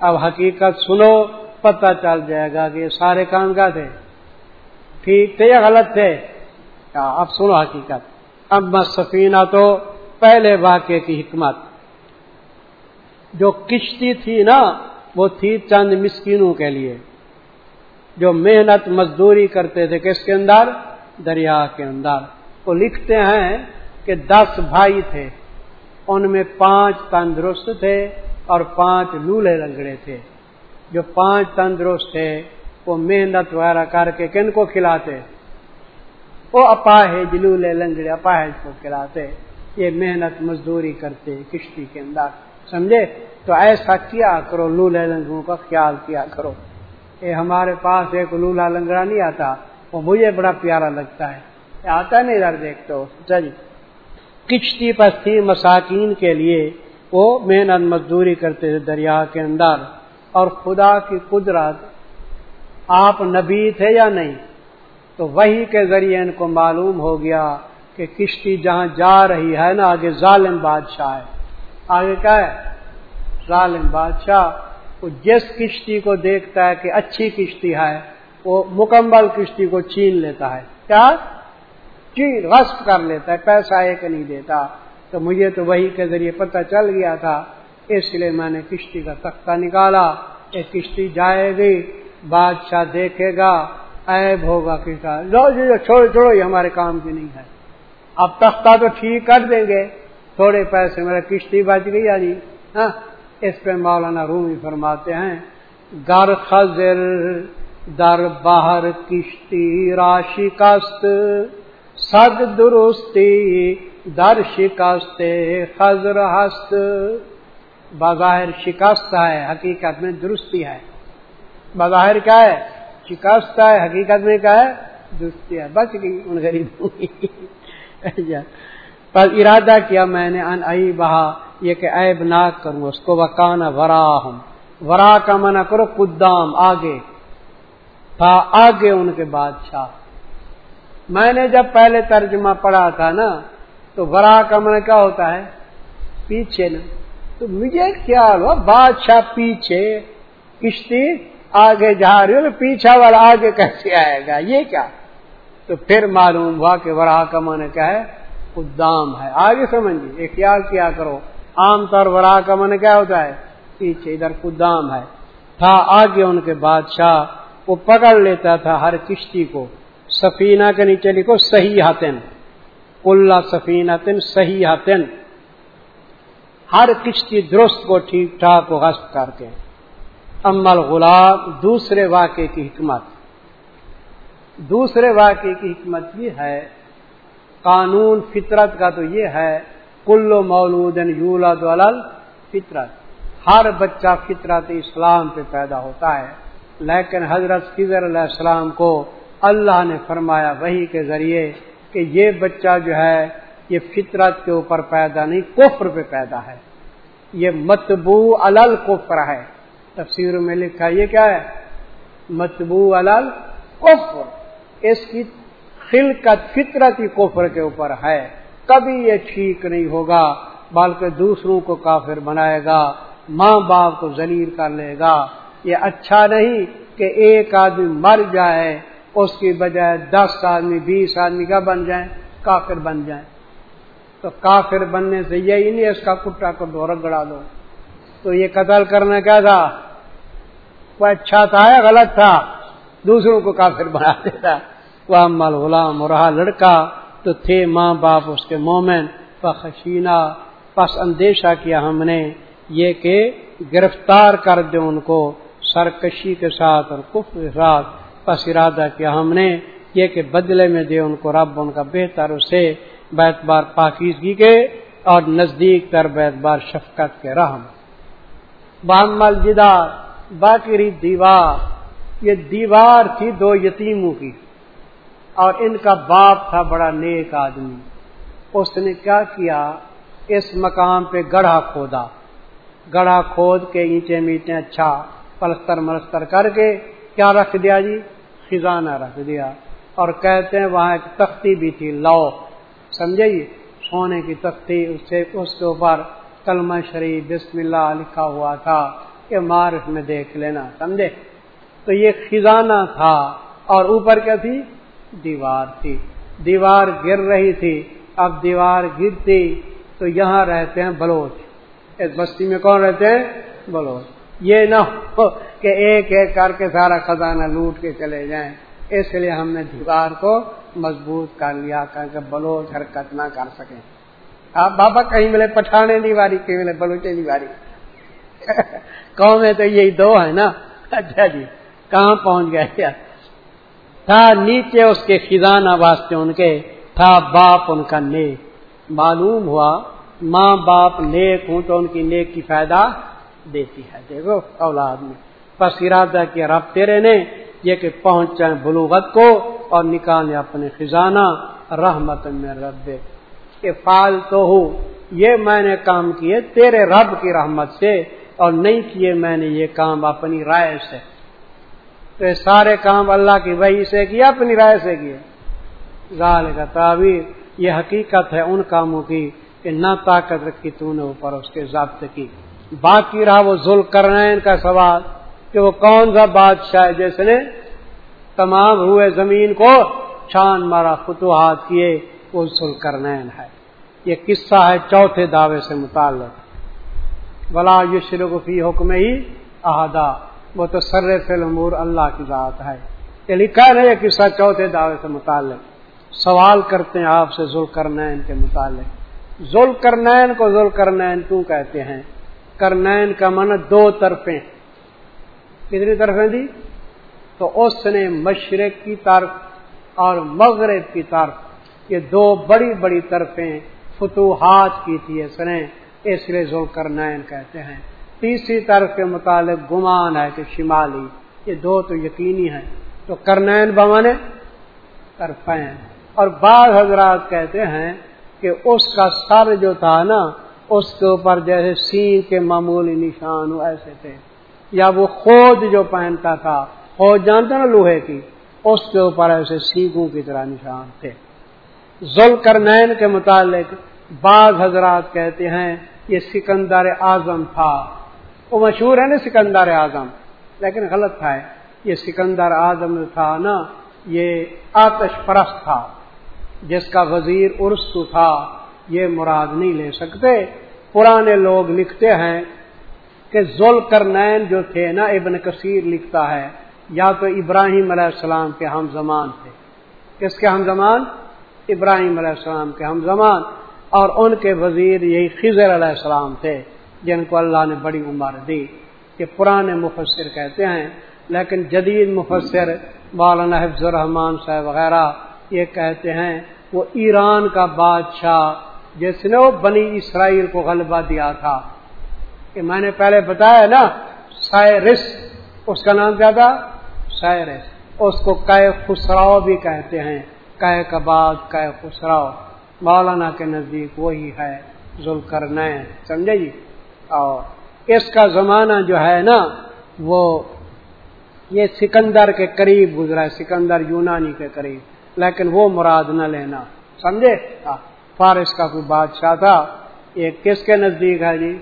اب حقیقت سنو، پتہ چل جائے گا کہ یہ سارے کام کا تھے ٹھیک تھے یا غلط تھے؟ اب سنو حقیقت۔ اب سفینہ تو پہلے واقعے کی حکمت۔ جو کشتی تھی نا، وہ تھی چند مسکینوں کے لیے۔ جو محنت، مزدوری کرتے تھے کس کے اندر؟ دریا کے اندر۔ وہ لکھتے ہیں کہ دس بھائی تھے۔ ان میں پانچ تندرست تھے۔ اور پانچ لولے لنگڑے تھے۔ جو پانچ تندرست تھے، وہ محنت وغیرہ کر کے کن کو کھلاتے؟ وہ اپاہج لولے لنگڑے اپاہج کو کھلاتے۔ یہ محنت مزدوری کرتے کشتی کے اندر، سمجھے؟ تو ایسا کیا کرو، لولے لنگڑوں کا خیال کیا کرو؟ یہ ہمارے پاس ایک لولا لنگڑا نہیں آتا، وہ مجھے بڑا پیارا لگتا ہے۔ آتا نہیں ادھر دیکھ تو کشتی پر تھی مساکین کے لیے وہ محنت مزدوری کرتے تھے دریا کے اندر اور خدا کی قدرت آپ نبی تھے یا نہیں؟ تو وہی کے ذریعے ان کو معلوم ہو گیا کہ کشتی جہاں جا رہی ہے نا، آگے ظالم بادشاہ ہے۔ آگے کیا ہے؟ ظالم بادشاہ۔ وہ جس کشتی کو دیکھتا ہے کہ اچھی کشتی ہے، وہ مکمل کشتی کو چین لیتا ہے۔ کیا؟ چین، غصب کر لیتا ہے، پیسہ ایک نہیں دیتا۔ تو مجھے تو وہی کے ذریعے پتہ چل گیا تھا، اس لیے میں نے کشتی کا تختہ نکالا۔ کہ کشتی جائے گی، بادشاہ دیکھے گا، عیب ہوگا کشتا لو جی چھوڑو چھوڑو، یہ ہمارے کام کی نہیں ہے۔ اب تختہ تو ٹھیک کر دیں گے۔ تھوڑے پیسے میرا کشتی بچ گئی یعنی ہاں اس پہ مولانا رومی فرماتے ہیں، گر خزر در باہر کشتی راشی کست سد درستی در شکست خزر ہست۔ بظاہر شکست ہے، حقیقت میں درستی ہے۔ بظاہر کیا ہے؟ شکست ہے، حقیقت میں کیا ہے؟ درستی ہے۔ بچ گئی ان غریبوں کی اچھا۔ پر ارادہ کیا میں نے، ان ائی بہا یہ کہ عیب نہ کروں، اس کو وکانا ورا ہوں ورا کا منع کرو، قدام، آگے۔ تھا آگے ان کے بادشاہ۔ میں نے جب پہلے ترجمہ پڑھا تھا نا تو ورا کا منع کیا ہوتا ہے؟ پیچھے نا۔ تو مجھے خیال ہوا، بادشاہ پیچھے، کشتی آگے جا رہی ہو پیچھا والا آگے کیسے آئے گا؟ یہ کیا؟ تو پھر معلوم ہوا کہ ورا کا من کیا ہے؟ قدام ہے۔ آگے سمجھیے، یہ خیال کیا کرو۔ عام طور ورا کا من کیا ہوتا ہے؟ پیچھے، ادھر قدام ہے۔ تھا آگے ان کے بادشاہ، وہ پکڑ لیتا تھا ہر کشتی کو۔ سفینہ کے نیچے لکھو، صحیح ہاتن کلّا سفینہ تن صحیح ہر کشتی درست کو ٹھیک ٹھاک غصب کر کے۔ امل غلام دوسرے واقعے کی حکمت۔ دوسرے واقعے کی حکمت یہ ہے، قانون فطرت کا تو یہ ہے کلو مولود یولا فطرت ہر بچہ فطرت اسلام پہ پیدا ہوتا ہے۔ لیکن حضرت فضر علیہ السلام کو اللہ نے فرمایا وہی کے ذریعے کہ یہ بچہ جو ہے، یہ فطرت کے اوپر پیدا نہیں، کفر پہ پیدا ہے۔ یہ متبو الل کفر ہے۔ تفسیر میں لکھا یہ کیا ہے؟ متبو الل کفر اس کی خلقت فطرتی کفر کے اوپر ہے۔ کبھی یہ ٹھیک نہیں ہوگا، بلکہ دوسروں کو کافر بنائے گا، ماں باپ کو ذلیل کر لے گا۔ یہ اچھا نہیں کہ ایک آدمی مر جائے اس کی بجائے دس آدمی، بیس آدمی کا بن جائیں، کافر بن جائیں۔ تو کافر بننے سے یہی نہیں اس کا کٹا کو ڈور گڑا دو۔ تو یہ قتل کرنا کیا تھا؟ وہ اچھا تھا یا غلط تھا؟ دوسروں کو کافر بنا دیتا۔ وہ مل غلام رہا لڑکا، تو تھے ماں باپ اس کے مومن۔ خشینہ پس اندیشہ کیا ہم نے یہ کہ گرفتار کر دے ان کو سرکشی کے ساتھ اور کف کے ساتھ۔ پس ارادہ کیا ہم نے یہ کہ بدلے میں دے ان کو رب، ان کا بہتر اسے بیت بار پاکیزگی کے اور نزدیک تر بیت بار شفقت کے رحم۔ بامل جدار باقی دیوار۔ یہ دیوار تھی دو یتیموں کی اور ان کا باپ تھا بڑا نیک آدمی۔ اس نے کیا کیا؟ اس مقام پہ گڑھا کھودا۔ گڑھا کھود کے اینچے میٹے اچھا پلستر ملستر کر کے کیا رکھ دیا جی؟ خزانہ رکھ دیا۔ اور کہتے ہیں وہاں ایک تختی بھی تھی لو سمجھے جی؟ سونے کی تختی، اس سے، اس کے اوپر کلمہ شریف، بسم اللہ لکھا ہوا تھا کہ مارف میں دیکھ لینا، سمجھے؟ تو یہ خزانہ تھا۔ اور اوپر کیا تھی؟ دیوار تھی۔ دیوار گر رہی تھی۔ اب دیوار گرتی، تو یہاں رہتے ہیں بلوچ۔ اس بستی میں کون رہتے ہیں؟ بلوچ۔ یہ نہ کہ ایک ایک کر کے سارا خزانہ لوٹ کے چلے جائیں۔ اس لیے ہم نے دیوار کو مضبوط کر لیا کر کے بلوچ حرکت نہ کر سکیں آپ بابا کہیں ملے پٹھانے دیواری کہیں ملے بلوچے دیواری قومیں تو یہی دو ہے نا۔ اچھا جی کہاں پہنچ گئے؟ کیا تھا نیچے اس کے خزانہ واسطے ان کے، تھا باپ ان کا نیک۔ معلوم ہوا ماں باپ نیک ہوں تو ان کی نیک کی فائدہ دیتی ہے۔ دیکھو اولاد میں۔ بس ارادہ کیا، رب تیرے نے یہ کہ پہنچ جائیں بلوغت کو اور نکالے اپنے خزانہ رحمت میں رب کہ فال تو ہو، یہ میں نے کام کیے تیرے رب کی رحمت سے اور نہیں کیے میں نے یہ کام اپنی رائے سے۔ تو یہ سارے کام اللہ کی وحی سے کیا اپنی رائے سے کیے۔ ظال کا تعبیر یہ حقیقت ہے ان کاموں کی کہ نہ طاقت رکھی تو نے اوپر اس کے ضابط کی۔ باقی رہا وہ ذل کرنین کا سوال۔ کہ وہ کون سا بادشاہ ہے جس نے تمام ہوئے زمین کو چھان مارا، فتوحات کیے وہ سلکرنین ہے۔ یہ قصہ ہے چوتھے دعوے سے متعلق۔ بلا یو فی حکم ہی احدا وہ تو سر فل امور اللہ کی ذات ہے۔ یہ لکھا ہے نا یہ قصہ چوتھے دعوے سے متعلق۔ سوال کرتے ہیں آپ سے ذل کرنین کے متعلق۔ ذل کرنین کو ذل کرنین کیوں کہتے ہیں؟ کرنین کا من دو طرفیں۔ کتنی طرفیں دی تو اس نے مشرق کی طرف اور مغرب کی طرف یہ دو بڑی بڑی طرفیں فتوحات کی تھی، اس نے اس لیے ذل کرنین کہتے ہیں۔ تیسری طرف کے متعلق گمان ہے کہ شمالی، یہ دو تو یقینی ہیں۔ تو کرنین بمانے طرفیں اور بعض حضرات کہتے ہیں کہ اس کا سر جو تھا نا، اس کے اوپر جیسے سین کے معمولی نشان ایسے تھے۔ یا وہ خود جو پہنتا تھا خود جانتا نا لوہے کی، اس کے اوپر ایسے سیگوں کی طرح نشان تھے۔ ذل کرنین کے متعلق بعض حضرات کہتے ہیں، یہ سکندر اعظم تھا۔ وہ مشہور ہے نا سکندر اعظم، لیکن غلط تھا یہ سکندر اعظم تھا نا، یہ آتش پرست تھا، جس کا وزیر ارسو تھا۔ یہ مراد نہیں لے سکتے۔ پرانے لوگ لکھتے ہیں کہ ذل کرنین جو تھے نا ابن کثیر لکھتا ہے، یا تو ابراہیم علیہ السلام کے ہم زمان تھے۔ کس کے ہم زمان ابراہیم علیہ السلام کے ہم زمان اور ان کے وزیر یہی خضر علیہ السلام تھے، جن کو اللہ نے بڑی عمر دی، کہ پرانے مفسر کہتے ہیں۔ لیکن جدید مفسر مولانا حفظ الرحمان صاحب وغیرہ یہ کہتے ہیں، وہ ایران کا بادشاہ، جس نے وہ بنی اسرائیل کو غلبہ دیا تھا۔ کہ میں نے پہلے بتایا نا، سائرس، اس کا نام کیا تھا سائرس، اس کو کئے خسراؤ بھی کہتے ہیں۔ کئے کباد کئے خسراؤ۔ مولانا کے نزدیک وہی ہے ذل کر سمجھے جی؟ اور اس کا زمانہ جو ہے نا، وہ یہ سکندر کے قریب گزرا ہے، سکندر یونانی کے قریب، لیکن وہ مراد نہ لینا، سمجھے؟ فارس کا کوئی بادشاہ تھا، یہ کس کے نزدیک ہے جی؟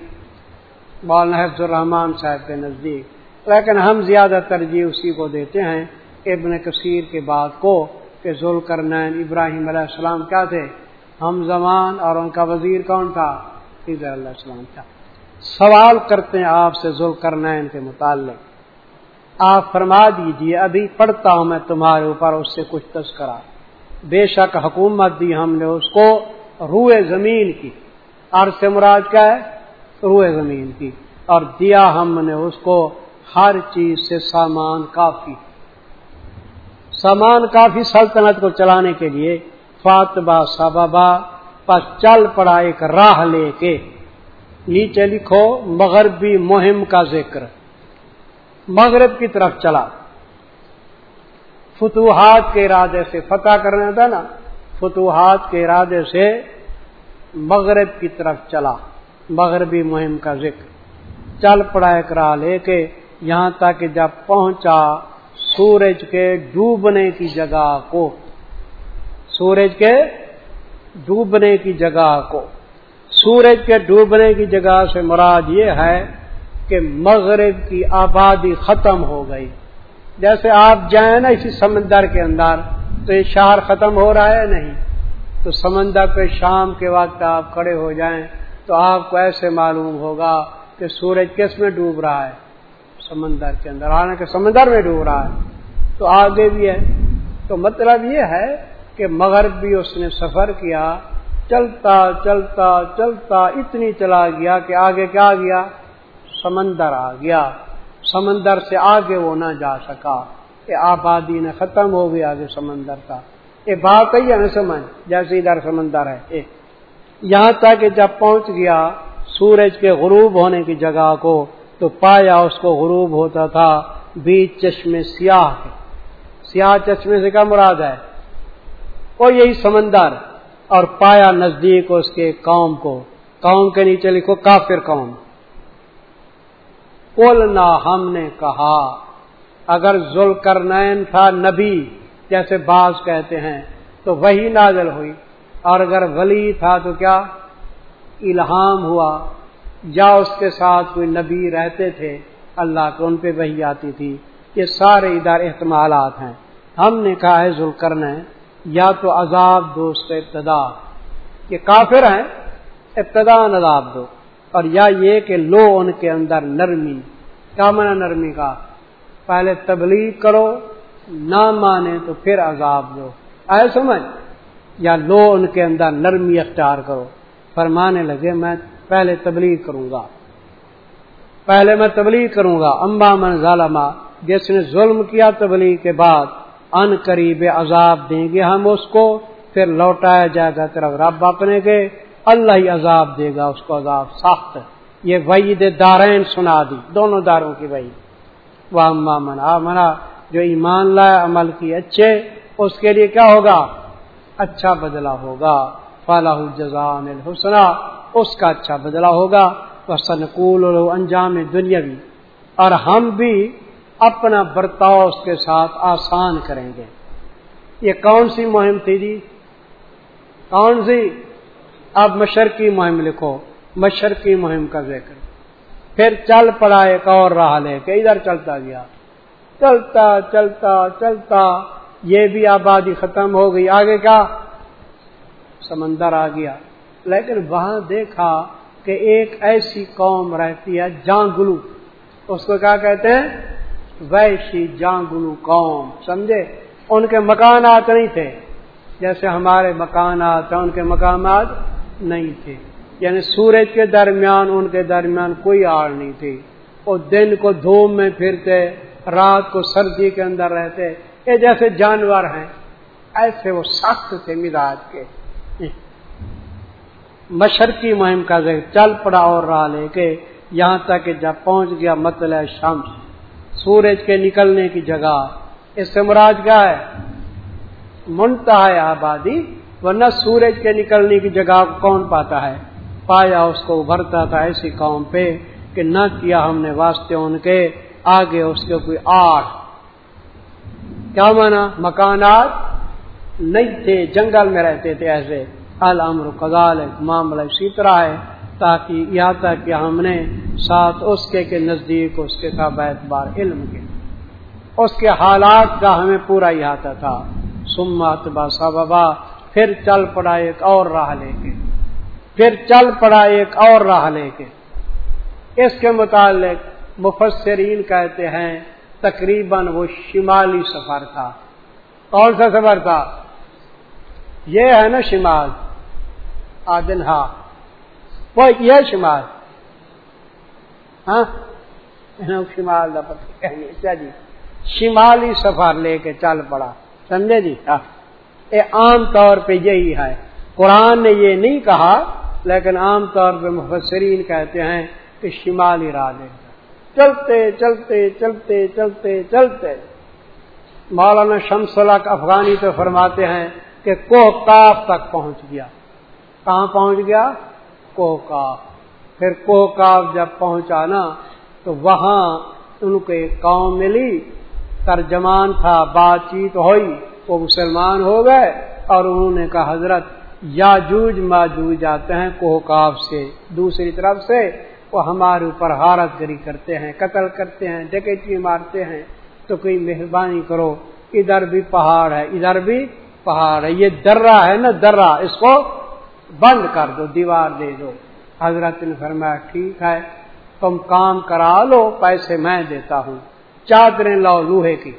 مولانا حفظ الرحمان صاحب کے نزدیک۔ لیکن ہم زیادہ ترجیح اسی کو دیتے ہیں ابن کثیر کے بعد کو کہ ذوال کرنین ابراہیم علیہ السلام کیا تھے؟ ہم زمان اور ان کا وزیر کون تھا؟ علیہ السلام تھا۔ سوال کرتے ہیں آپ سے ذوال کرنین کے متعلق۔ آپ فرما دیجیے، ابھی پڑھتا ہوں میں تمہارے اوپر، اس سے کچھ تذکرہ۔ بے شک حکومت دی ہم نے اس کو روئے زمین کی۔ اور سے مراد کیا ہے؟ روئے زمین کی اور دیا ہم نے اس کو ہر چیز سے سامان کافی سامان کافی سلطنت کو چلانے کے لیے فاطبہ سبابا پر چل پڑا ایک راہ لے کے نیچے لکھو مغربی مہم کا ذکر مغرب کی طرف چلا فتوحات کے ارادے سے فتح کرنا تھا نا، فتوحات کے ارادے سے مغرب کی طرف چلا۔ مغربی مہم کا ذکر۔ چل پڑا ایک لے کے یہاں تک جب پہنچا، سورج کے ڈوبنے کی جگہ کو۔ سورج کے ڈوبنے کی جگہ کو۔ سورج کے ڈوبنے کی جگہ سے مراد یہ ہے کہ مغرب کی آبادی ختم ہو گئی۔ جیسے آپ جائیں نا اسی سمندر کے اندر، تو یہ شہر ختم ہو رہا ہے نہیں؟ تو سمندر پہ شام کے وقت آپ کھڑے ہو جائیں۔ تو آپ کو ایسے معلوم ہوگا کہ سورج کس میں ڈوب رہا ہے؟ سمندر کے اندر۔ آنے کے سمندر میں ڈوب رہا ہے۔ تو آگے بھی ہے۔ تو مطلب یہ ہے کہ مغرب بھی اس نے سفر کیا۔ چلتا چلتا چلتا اتنی چلا گیا کہ آگے کیا گیا؟ سمندر آ گیا۔ سمندر سے آگے وہ نہ جا سکا۔ کہ آبادی نے ختم ہو گیا آگے سمندر کا۔ یہ بات ہی ہے نا سمجھ؟ جیسے ادھر سمندر ہے۔ یہاں تک کہ جب پہنچ گیا سورج کے غروب ہونے کی جگہ کو تو پایا اس کو غروب ہوتا تھا بیچ چشمے سیاہ کے۔ سیاہ چشمے سے کیا مراد ہے؟ وہ یہی سمندر اور پایا نزدیک اس کے قوم کو۔ قوم کے نیچے لکھو کافر قوم۔ نہ ہم نے کہا، اگر ذل کرنین تھا نبی، جیسے بعض کہتے ہیں، تو وہی نازل ہوئی۔ اور اگر ولی تھا تو کیا؟ الہام ہوا۔ یا اس کے ساتھ کوئی نبی رہتے تھے، اللہ کو ان پہ وہی آتی تھی۔ یہ سارے ادار احتمالات ہیں۔ ہم نے کہا ہے ذل کرنا یا تو عذاب دو اس ابتدا۔ یہ کافر ہیں، ابتدا عذاب دو۔ اور یا یہ کہ لو ان کے اندر نرمی۔ کیا منع نرمی کا؟ پہلے تبلیغ کرو، نہ مانے تو پھر عذاب دو۔ آئے سمجھ؟ یا لو ان کے اندر نرمی اختیار کرو۔ فرمانے لگے، میں پہلے تبلیغ کروں گا۔ پہلے میں تبلیغ کروں گا۔ امبا من ظالما جس نے ظلم کیا تبلیغ کے بعد، ان قریب عذاب دیں گے ہم اس کو، پھر لوٹایا جائے گا طرف رب اپنے کے، اللہ ہی عذاب دے گا، اس کو عذاب سخت۔ یہ وعید دارین سنا دی، دونوں داروں کی وہی وہ منا منا جو ایمان لائے، عمل کی اچھے، اس کے لیے کیا ہوگا؟ اچھا بدلا ہوگا۔ فلاح الجزان الحسنہ اس کا اچھا بدلا ہوگا۔ وہ سنکول انجام دنیا بھی۔ اور ہم بھی اپنا برتاؤ اس کے ساتھ آسان کریں گے۔ یہ کون سی مہم تھی جی؟ کون سی؟ اب مشرقی مہم لکھو۔ مشرقی مہم کا ذکر۔ پھر چل پڑا ایک اور راہ لے کے۔ ادھر چلتا گیا۔ چلتا چلتا چلتا۔ یہ بھی آبادی ختم ہو گئی۔ آگے کیا سمندر آ گیا۔ لیکن وہاں دیکھا کہ ایک ایسی قوم رہتی ہے، جانگلو۔ اس کو کیا کہتے ہیں؟ ویسی جانگلو قوم، سمجھے؟ ان کے مکانات نہیں تھے۔ جیسے ہمارے مکانات ان کے مقامات نہیں تھے۔ یعنی سورج کے درمیان، ان کے درمیان کوئی آڑ نہیں تھی۔ وہ دن کو دھوم میں پھرتے، رات کو سردی کے اندر رہتے۔ یہ جیسے جانور ہیں، ایسے وہ سخت تھے مزاج کے۔ مشرقی مہم کا ذکر چل پڑا اور راہ لے کے یہاں تک کہ جب پہنچ گیا مطلع شمس، سورج کے نکلنے کی جگہ۔ اس سے مراد کیا ہے؟ منتا ہے آبادی، ورنہ سورج کے نکلنے کی جگہ کون پاتا ہے؟ پایا اس کو ابھرتا تھا ایسی قوم پہ کہ نہ کیا ہم نے واسطے ان کے، آگے اس کے کوئی آٹھ کیا مانا مکانات نہیں تھے، جنگل میں رہتے تھے ایسے۔ المر قزال معاملہ اسی طرح ہے، تاکہ یہاں تک کہ ہم نے ساتھ اس کے کے نزدیک اس کے تھا اعتبار علم کے۔ اس کے حالات کا ہمیں پورا احاطہ تھا۔ سمات باسا بابا پھر چل پڑا ایک اور راہ لے کے۔ پھر چل پڑا ایک اور راہ لے کے۔ اس کے متعلق مفسرین کہتے ہیں تقریباً وہ شمالی سفر تھا۔ کون سا سفر تھا؟ یہ ہے نا شمال۔ آدن ہاں۔ وہ یہ شمال۔ ہاں؟ شمال اچھا جی۔ شمالی سفر لے کے چل پڑا۔ سمجھے جی؟ ہاں۔ یہ عام طور پہ یہی ہے۔ قرآن نے یہ نہیں کہا، لیکن عام طور پہ مفسرین کہتے ہیں کہ شمالی راہ لے چلتے چلتے چلتے چلتے چلتے۔ مولانا شمس اللہ افغانی تو فرماتے ہیں کہ کوہ کاف تک پہنچ گیا۔ کہاں پہنچ گیا؟ کوہ کاف پھر کوہ کاف جب پہنچا نا، تو وہاں ان کو ایک قوم ملی، ترجمان تھا، بات چیت ہوئی، وہ مسلمان ہو گئے اور انہوں نے کہا، حضرت یاجوج ماجوج آتے ہیں کوہ کاف سے، دوسری طرف سے وہ ہمارے اوپر حارت گری کرتے ہیں، قتل کرتے ہیں ڈکیٹی مارتے ہیں، تو کوئی مہربانی کرو، ادھر بھی پہاڑ ہے، ادھر بھی پہاڑ ہے، یہ درا ہے نا درا اس کو بند کر دو، دیوار دے دو۔ حضرت نے فرمایا، ٹھیک ہے، تم کام کرا لو، پیسے میں دیتا ہوں۔ چادریں لاؤ لوہے کی،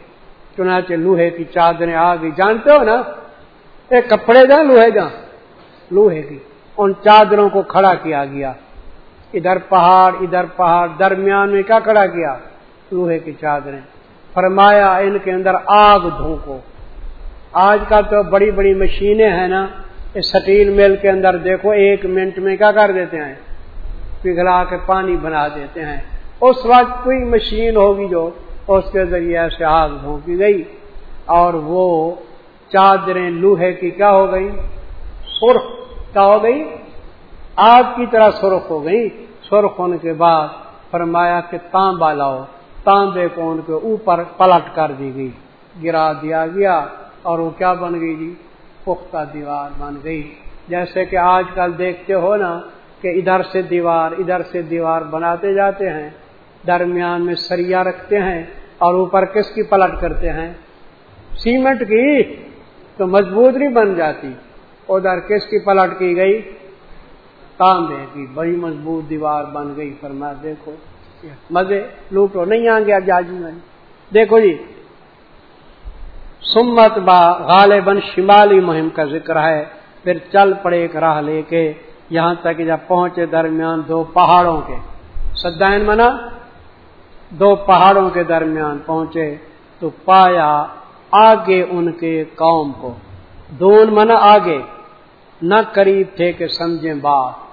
چنانچہ لوہے کی چادریں آ گئی۔ جانتے ہو نا؟ ایک کپڑے جا لوہے جا لوہے کی، ان چادروں کو کھڑا کیا گیا۔ ادھر پہاڑ ادھر پہاڑ، درمیان میں کیا کھڑا کیا؟ لوہے کی چادریں۔ فرمایا، ان کے اندر آگ دھوکو آج کل تو بڑی بڑی مشینیں ہیں نا سٹیل مل کے اندر دیکھو، ایک منٹ میں کیا کر دیتے ہیں؟ پگھلا کے پانی بنا دیتے ہیں۔ اس وقت کوئی مشین ہوگی جو اس کے ذریعے سے آگ دھونکی گئی۔ اور وہ چادریں لوہے کی کیا ہو گئی؟ سرخ کیا ہو گئی؟ آگ کی طرح سرخ ہو گئی۔ سرخ ہونے کے بعد فرمایا کہ تانبا لاؤ۔ تانبے کو ان کے اوپر پلٹ کر دی گئی۔ گرا دیا گیا اور وہ کیا بن گئی جی؟ پختہ دیوار بن گئی۔ جیسے کہ آج کل دیکھتے ہو نا کہ ادھر سے دیوار، ادھر سے دیوار بناتے جاتے ہیں۔ درمیان میں سریا رکھتے ہیں اور اوپر کس کی پلٹ کرتے ہیں؟ سیمنٹ کی۔ تو مضبوط نہیں بن جاتی۔ ادھر کس کی پلٹ کی گئی؟ تانبے کی بڑی مضبوط دیوار بن گئی فرما دیکھو، مزے لوٹو، نہیں آ گیا جاجو میں دیکھو جی سمت با غالباً شمالی مہم کا ذکر ہے، پھر چل پڑے ایک راہ لے کے یہاں تک جب پہنچے درمیان دو پہاڑوں کے۔ سدائن منا، دو پہاڑوں کے درمیان پہنچے تو پایا آگے ان کے قوم کو۔ دون منا آگے، نہ قریب تھے کہ سمجھیں بات۔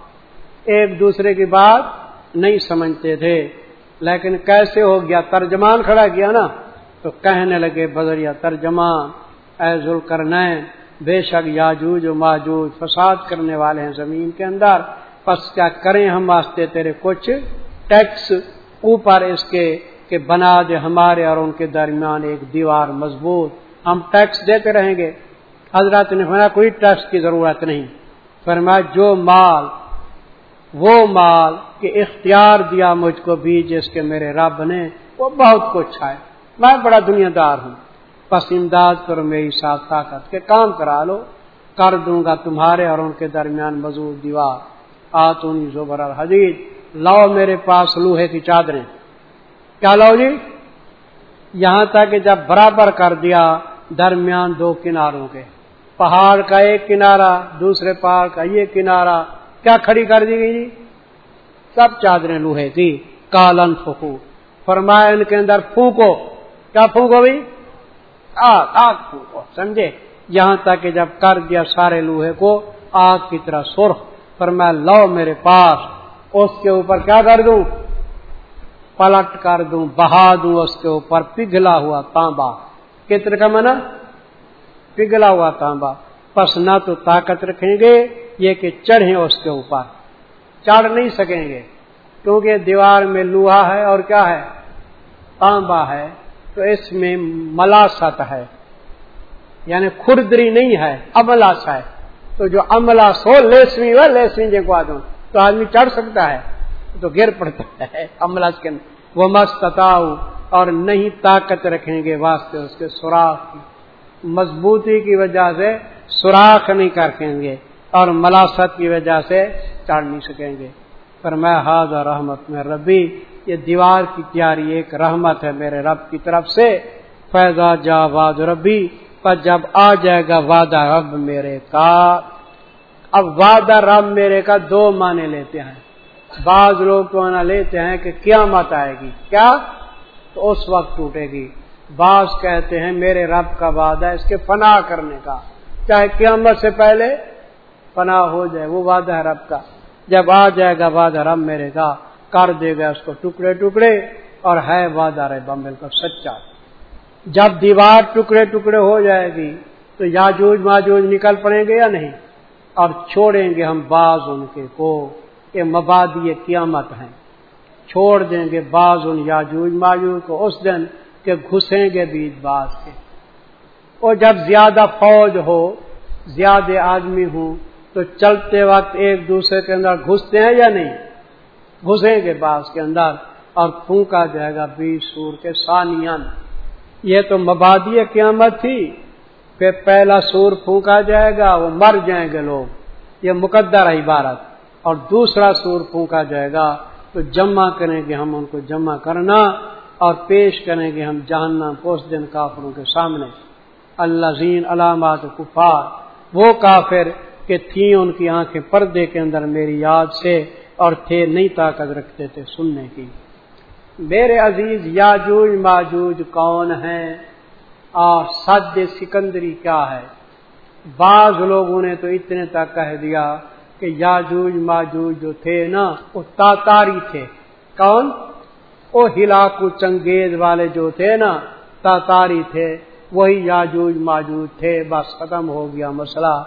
ایک دوسرے کی بات نہیں سمجھتے تھے۔ لیکن کیسے ہو گیا؟ ترجمان کھڑا کیا نا؟ تو کہنے لگے بدریا ترجمان، اے ذل کرنین بے شک یاجوج و ماجوج فساد کرنے والے ہیں زمین کے اندر۔ پس کیا کریں ہم واسطے تیرے کچھ ٹیکس؟ اوپر اس کے کہ بنا دے ہمارے اور ان کے درمیان ایک دیوار مضبوط۔ ہم ٹیکس دیتے رہیں گے۔ حضرت نے فرمایا، کوئی ٹیکس کی ضرورت نہیں۔ فرمایا، جو مال وہ مال کہ اختیار دیا مجھ کو بیج اس کے میرے رب نے، وہ بہت کچھ ہے۔ میں بڑا دنیا دار ہوں۔ بس امداد کرو میری ساتھ طاقت کے کام کرا لو۔ کر دوں گا تمہارے اور ان کے درمیان مزور دیوار۔ آتونی زبر الحدید۔ لاؤ میرے پاس لوہے کی چادریں۔ کیا لاؤ جی؟ یہاں تک کہ جب برابر کر دیا درمیان دو کناروں کے۔ پہاڑ کا ایک کنارا دوسرے پہاڑ کا یہ کنارا کیا کھڑی کر دی گئی جی؟ سب چادریں لوہے کی کالن فکو فرمایا ان کے اندر پھونکو کیا پھونکو بھائی؟ آگ آگ پھونکو سمجھے؟ یہاں تک کہ جب کر دیا سارے لوہے کو، آگ کی طرح سرخ۔ پر میں لو میرے پاس، اس کے اوپر کیا کر دوں؟ پلٹ کر دوں، بہا دوں اس کے اوپر، پگھلا ہوا تانبا۔ کتنے کا منع پگھلا ہوا تانبا۔ پس نہ تو طاقت رکھیں گے، یہ کہ چڑھیں اس کے اوپر۔ چڑھ نہیں سکیں گے، کیونکہ دیوار میں لوہا ہے اور کیا ہے؟ تانبا ہے۔ تو اس میں ملاست ہے یعنی خردری نہیں ہے، املاس ہے۔ تو جو املاس ہو، لیسویں ہو لیسویں جے کو تو آدمی چڑھ سکتا ہے، تو گر پڑتا ہے املاس کے وہ مستتاؤ اور نہیں طاقت رکھیں گے، واسطے اس کے سوراخ۔ کی مضبوطی کی وجہ سے سوراخ نہیں کریں گے اور ملاست کی وجہ سے چڑھ نہیں سکیں گے۔ پر میں ہاض اور رحمت میں ربی یہ دیوار کی تیاری ایک رحمت ہے میرے رب کی طرف سے۔ فیضا جا واد ربی پر جب آ جائے گا وعدہ رب میرے کا۔ اب وعدہ رب میرے کا دو معنی لیتے ہیں۔ بعض لوگ تو لیتے ہیں کہ کیا مت آئے گی۔ کیا؟ تو اس وقت ٹوٹے گی۔ بعض کہتے ہیں میرے رب کا وعدہ اس کے فنا کرنے کا۔ چاہے قیامت سے پہلے فنا ہو جائے، وہ وعدہ ہے رب کا۔ جب آ جائے گا وعدہ رب میرے کا، کر دے گا اس کو ٹکڑے ٹکڑے اور ہے وعدہ رہے بمبل کا سچا۔ جب دیوار ٹکڑے ٹکڑے ہو جائے گی تو یاجوج ماجوج نکل پڑیں گے یا نہیں؟ اور چھوڑیں گے ہم بعض ان کے کو کہ مبادی قیامت ہیں۔ چھوڑ دیں گے بعض ان یاجوج ماجوج کو، اس دن کہ گھسیں گے بیچ باز کے۔ اور جب زیادہ فوج ہو، زیادہ آدمی ہوں، تو چلتے وقت ایک دوسرے کے اندر گھستے ہیں یا نہیں؟ گھسیں گے باس کے اندر اور پھونکا جائے گا بیس سور کے سانین یہ تو مبادی قیامت تھی۔ پھر پہلا سور پھونکا جائے گا، وہ مر جائیں گے لوگ۔ یہ مقدر عبارت۔ اور دوسرا سور پھونکا جائے گا، تو جمع کریں گے ہم ان کو جمع کرنا۔ اور پیش کریں گے ہم جہنم پوس دن کافروں کے سامنے۔ اللہ زین علامات کفار، وہ کافر کہ تھیں ان کی آنکھیں پردے کے اندر میری یاد سے اور تھے نہیں طاقت رکھتے تھے سننے کی۔ میرے عزیز یاجوج ماجوج کون ہیں؟ اور سد سکندری کیا ہے؟ بعض لوگوں نے تو اتنے تک کہہ دیا کہ یاجوج ماجوج جو تھے نا، وہ تاتاری تھے۔ کون؟ وہ ہلاکو چنگیز والے جو تھے نا، تاتاری تھے، وہی یاجوج ماجوج تھے، بس ختم ہو گیا مسئلہ۔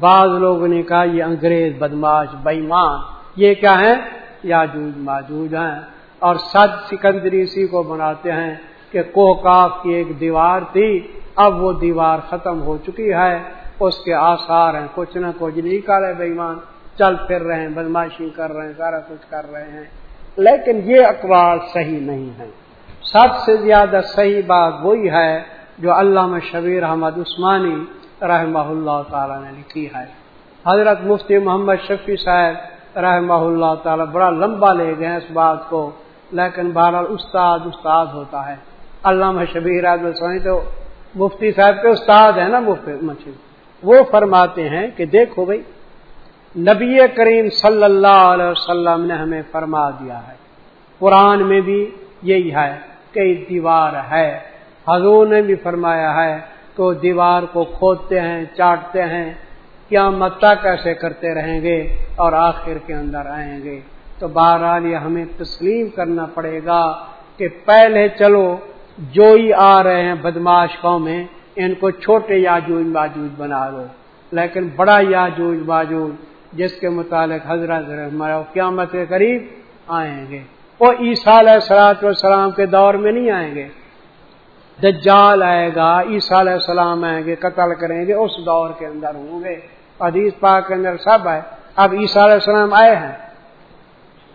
بعض لوگوں نے کہا، یہ انگریز بدماش بےمان یہ کیا ہے یاجوج ماجوج ہیں۔ اور سد سکندری اسی کو بناتے ہیں کہ کوکاف کی ایک دیوار تھی، اب وہ دیوار ختم ہو چکی ہے۔ اس کے آثار ہیں، کچھ نہ کچھ۔ نہیں کرے بےمان چل پھر رہے ہیں، بدماشی کر رہے ہیں، سارا کچھ کر رہے ہیں۔ لیکن یہ اقوال صحیح نہیں ہے سب سے زیادہ صحیح بات وہی ہے جو علامہ شبیر احمد عثمانی رحمہ اللہ تعالی نے لکھی ہے۔ حضرت مفتی محمد شفیع صاحب رحمہ اللہ تعالی بڑا لمبا لے گئے اس بات کو، لیکن بہرحال استاد استاد ہوتا ہے۔ علامہ شبیر احمد تو مفتی صاحب کے استاد ہیں نا مفتی مچھلی وہ فرماتے ہیں کہ دیکھو بھائی نبی کریم صلی اللہ علیہ وسلم نے ہمیں فرما دیا ہے۔ قرآن میں بھی یہی ہے کہ دیوار ہے۔ حضور نے بھی فرمایا ہے تو دیوار کو کھودتے ہیں، چاٹتے ہیں۔ کیا متا کیسے کرتے رہیں گے اور آخر کے اندر آئیں گے۔ تو بہرحال یہ ہمیں تسلیم کرنا پڑے گا کہ پہلے چلو، جو ہی آ رہے ہیں بدماش قومیں ان کو چھوٹے یاجوج باجوج بنا لو لیکن بڑا یاجوج باجوج جس کے متعلق حضرت قیامت کے قریب آئیں گے۔ وہ عیسیٰ علیہ سلاط والسلام کے دور میں نہیں آئیں گے۔ دجال آئے گا، عیسیٰ علیہ السلام آئیں گے، قتل کریں گے، اس دور کے اندر ہوں گے۔ حدیث پاک کے اندر سب آئے اب عیسیٰ علیہ السلام آئے ہیں۔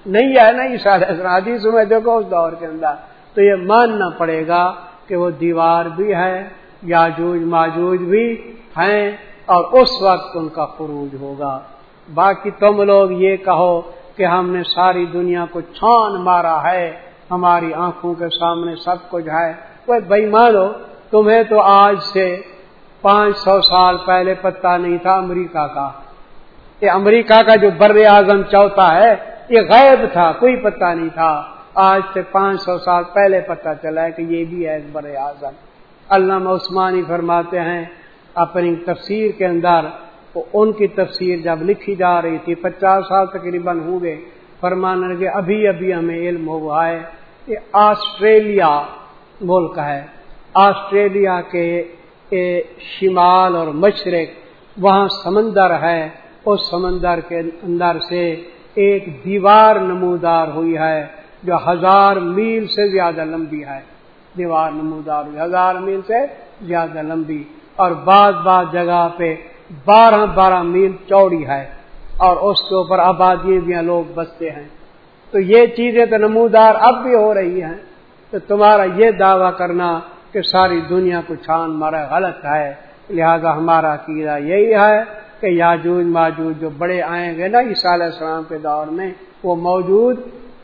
نہیں آئے نا عیسیٰ علیہ السلام؟ حدیث میں دیکھو اس دور کے اندر۔ تو یہ ماننا پڑے گا کہ وہ دیوار بھی ہے یاجوج، ماجوج بھی ہیں اور اس وقت ان کا خروج ہوگا۔ باقی تم لوگ یہ کہو کہ ہم نے ساری دنیا کو چھان مارا ہے، ہماری آنکھوں کے سامنے سب کچھ ہے۔ کوئی بھائی مانو، تمہیں تو آج سے پانچ سو سال پہلے پتہ نہیں تھا امریکہ کا۔ یہ امریکہ کا جو بر اعظم چوتھا ہے، یہ غائب تھا، کوئی پتہ نہیں تھا۔ آج سے پانچ سو سال پہلے پتہ چلا ہے کہ یہ بھی ہے بر اعظم۔ علامہ عثمانی فرماتے ہیں، اپنی تفسیر کے اندر ان کی تفسیر جب لکھی جا رہی تھی، پچاس سال تقریباً ہوں گے، فرمان لگے ابھی ابھی ہمیں علم ہوا ہے کہ آسٹریلیا ملک ہے۔ آسٹریلیا کے شمال اور مشرق وہاں سمندر ہے۔ اس سمندر کے اندر سے ایک دیوار نمودار ہوئی ہے جو ہزار میل سے زیادہ لمبی ہے۔ دیوار نمودار ہوئی، ہزار میل سے زیادہ لمبی۔ اور بعض بعض جگہ پہ بارہ بارہ میل چوڑی ہے اور اس کے اوپر آبادی بھی لوگ بستے ہیں۔ تو یہ چیزیں تو نمودار اب بھی ہو رہی ہیں۔ تو تمہارا یہ دعویٰ کرنا کہ ساری دنیا کو چھان مارا غلط ہے۔ لہذا ہمارا کیڑا یہی ہے کہ یاجوج ماجوج جو بڑے آئیں گے نا عیسیٰ علیہ السلام کے دور میں، وہ موجود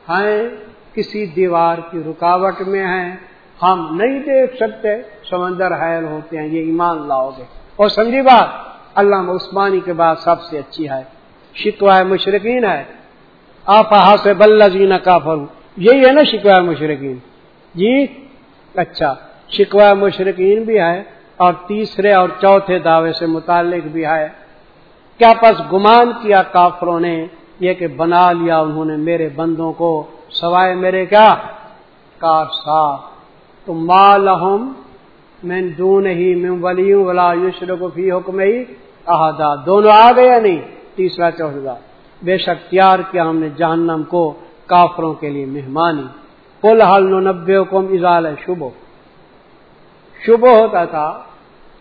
ہیں۔ کسی دیوار کی رکاوٹ میں ہیں۔ ہم نہیں دیکھ سکتے، سمندر حیل ہوتے ہیں، یہ ایمان لاؤ گے۔ اور سمجھی بات اللہ عثمانی کے بعد سب سے اچھی ہے شکوا مشرقین ہے۔ آپ سے بل جینا کافر یہی ہے نا شکوا مشرقین جی اچھا شکوا مشرقین بھی ہے اور تیسرے اور چوتھے دعوے سے متعلق بھی ہے۔ کیا پس گمان کیا کافروں نے یہ کہ بنا لیا انہوں نے میرے بندوں کو؟ سوائے میرے کیا؟ کار صاف تو مالحم میں دون ہی میں ولیوں ولا یشر کو فی حکم ہی احدا۔ دونوں آ گئے یا نہیں؟ تیسرا چوتھا بے شک تیار کیا ہم نے جہنم کو کافروں کے لیے مہمانی۔ کل حل نبے حکم اضال شبو شبو ہوتا تھا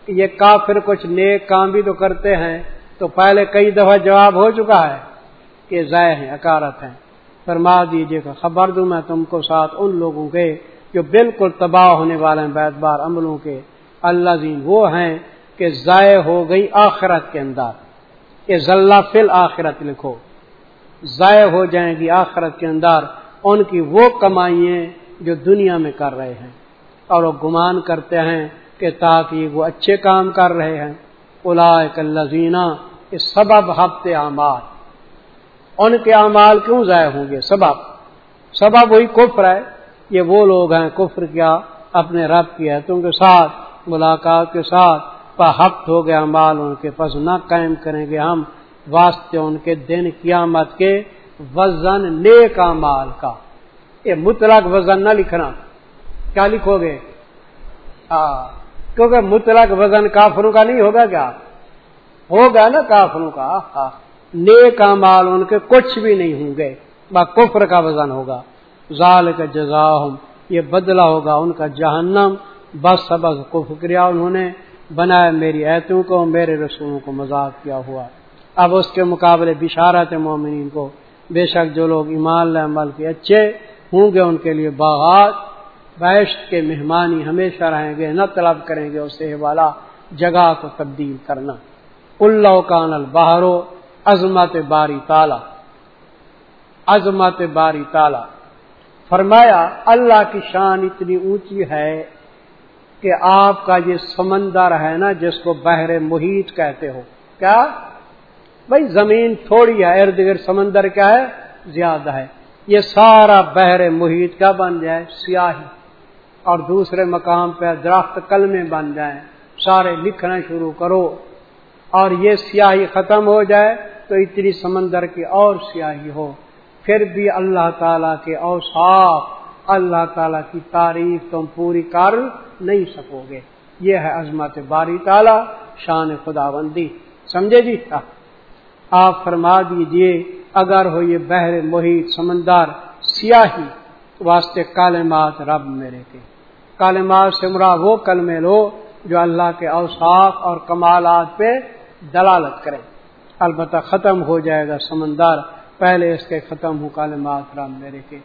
کہ یہ کافر کچھ نیک کام بھی تو کرتے ہیں، تو پہلے کئی دفعہ جواب ہو چکا ہے کہ ضائع ہیں، اکارت ہیں۔ فرما دیجیے کہ خبر دوں میں تم کو ساتھ ان لوگوں کے جو بالکل تباہ ہونے والے ہیں بیت بار عملوں کے اللہ زین وہ ہیں کہ ضائع ہو گئی آخرت کے اندر۔ یہ ذلہ فل آخرت لکھو۔ ضائع ہو جائیں گی آخرت کے اندر۔ ان کی وہ کمائیں جو دنیا میں کر رہے ہیں۔ اور وہ گمان کرتے ہیں کہ تاکہ وہ اچھے کام کر رہے ہیں۔ الا لذینہ اس سبب ہفتے اعمال۔ ان کے اعمال کیوں ضائع ہوں گے؟ سبب۔ سبب وہی کفر ہے۔ یہ وہ لوگ ہیں کفر کیا، اپنے رب کی حتوں کے ساتھ، ملاقات کے ساتھ ہفت ہو گیا مال ان کے پاس، نہ قائم کریں گے ہم واسطے ان کے دن قیامت کے وزن نیک مال کا۔ یہ مطلق وزن نہ لکھنا۔ کیا لکھو گے؟ کیونکہ مطلق وزن کافروں کا نہیں ہوگا کیا؟ ہوگا نا کافروں کا۔ نیک مال ان کے کچھ بھی نہیں ہوں گے، با کفر کا وزن ہوگا۔ ظال کا جزا یہ بدلہ ہوگا ان کا جہنم۔ بس سبز کو فکریا انہوں نے بنایا میری ایتوں کو، میرے رسولوں کو مذاق کیا ہوا۔ اب اس کے مقابلے بشارت مومنین کو۔ بے شک جو لوگ ایمان عمل کے اچھے ہوں گے، ان کے لیے باغات، بیشت کے مہمانی ہمیشہ رہیں گے، نہ طلب کریں گے اسے والا جگہ کو تبدیل کرنا۔ اللہ کان البہرو عظمت باری تالا۔ عظمت باری تالا۔ فرمایا، اللہ کی شان اتنی اونچی ہے کہ آپ کا یہ سمندر ہے نا، جس کو بحر محیط کہتے ہو۔ کیا؟ بھائی، زمین تھوڑی ہے، ارد گرد سمندر کیا ہے؟ زیادہ ہے۔ یہ سارا بحر محیط کا بن جائے؟ سیاہی۔ اور دوسرے مقام پہ درخت کل میں بن جائیں۔ سارے لکھنا شروع کرو۔ اور یہ سیاہی ختم ہو جائے تو اتنی سمندر کی اور سیاہی ہو۔ پھر بھی اللہ تعالی کے اوساف اللہ تعالی کی تعریف تم پوری کر نہیں سکو گے۔ یہ ہے عظمت باری تعالی، شان خدا بندی سمجھے جی؟ آپ فرما دیجیے، اگر ہو یہ بحر محیط سمندر سیاہی، واسطے کالمات رب میرے کے۔ کالمات سے مرا وہ کلمے لو جو اللہ کے اوساف اور کمالات پہ دلالت کریں البتہ ختم ہو جائے گا سمندر پہلے اس کے ختم ہو کالمات رب میرے کے۔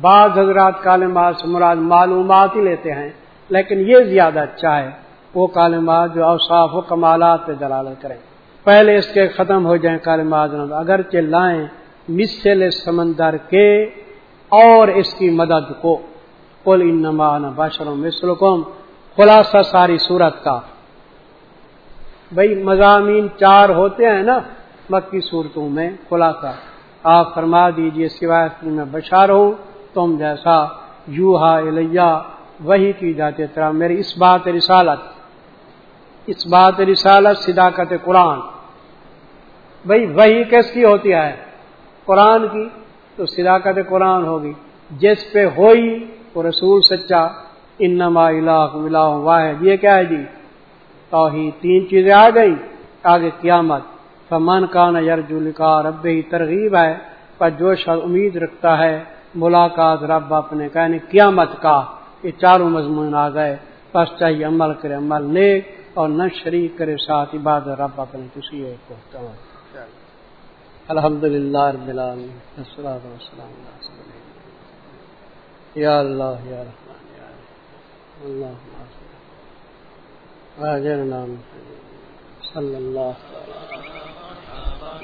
بعض حضرات کالمات سے مراد معلومات ہی لیتے ہیں، لیکن یہ زیادہ اچھا ہے، وہ کالمات جو اوصاف و کمالات پہ دلالت کریں۔ پہلے اس کے ختم ہو جائیں کالمات اگر چلائیں مسل سمندر کے اور اس کی مدد کو۔ کل انمان بشر مسلکم خلاصہ ساری صورت کا۔ بھائی مضامین چار ہوتے ہیں نا، مکی صورتوں میں خلاصہ۔ آپ فرما دیجیے سوائے میں بشار ہوں تم جیسا یو ہا وہی کی جاتی طرح میری اس بات رسالت۔ اس بات رسالت صداقت قرآن۔ بھائی وہی کس کی ہوتی ہے؟ قرآن کی تو صداقت قرآن ہوگی۔ جس پہ ہوئی وہ رسول سچا۔ انما الہ الہ واحد۔ یہ کیا ہے جی؟ توحید۔ تین چیزیں آ گئی آگے قیامت۔ فمن کا نہ یرجو لکھا رب ہی ترغیب ہے، پر جو شخص امید رکھتا ہے ملاقات رب اپنے کہنے قیامت کا، یہ چاروں مضمون آ گئے۔ بس چاہیے عمل کرے عمل نیک اور نہ شریک کرے ساتھ عبادت رب اپنے کسی ایک کو۔ الحمد للہ رب السلام یا اللہ، یا رحمان یا اللہ نام صلی اللہ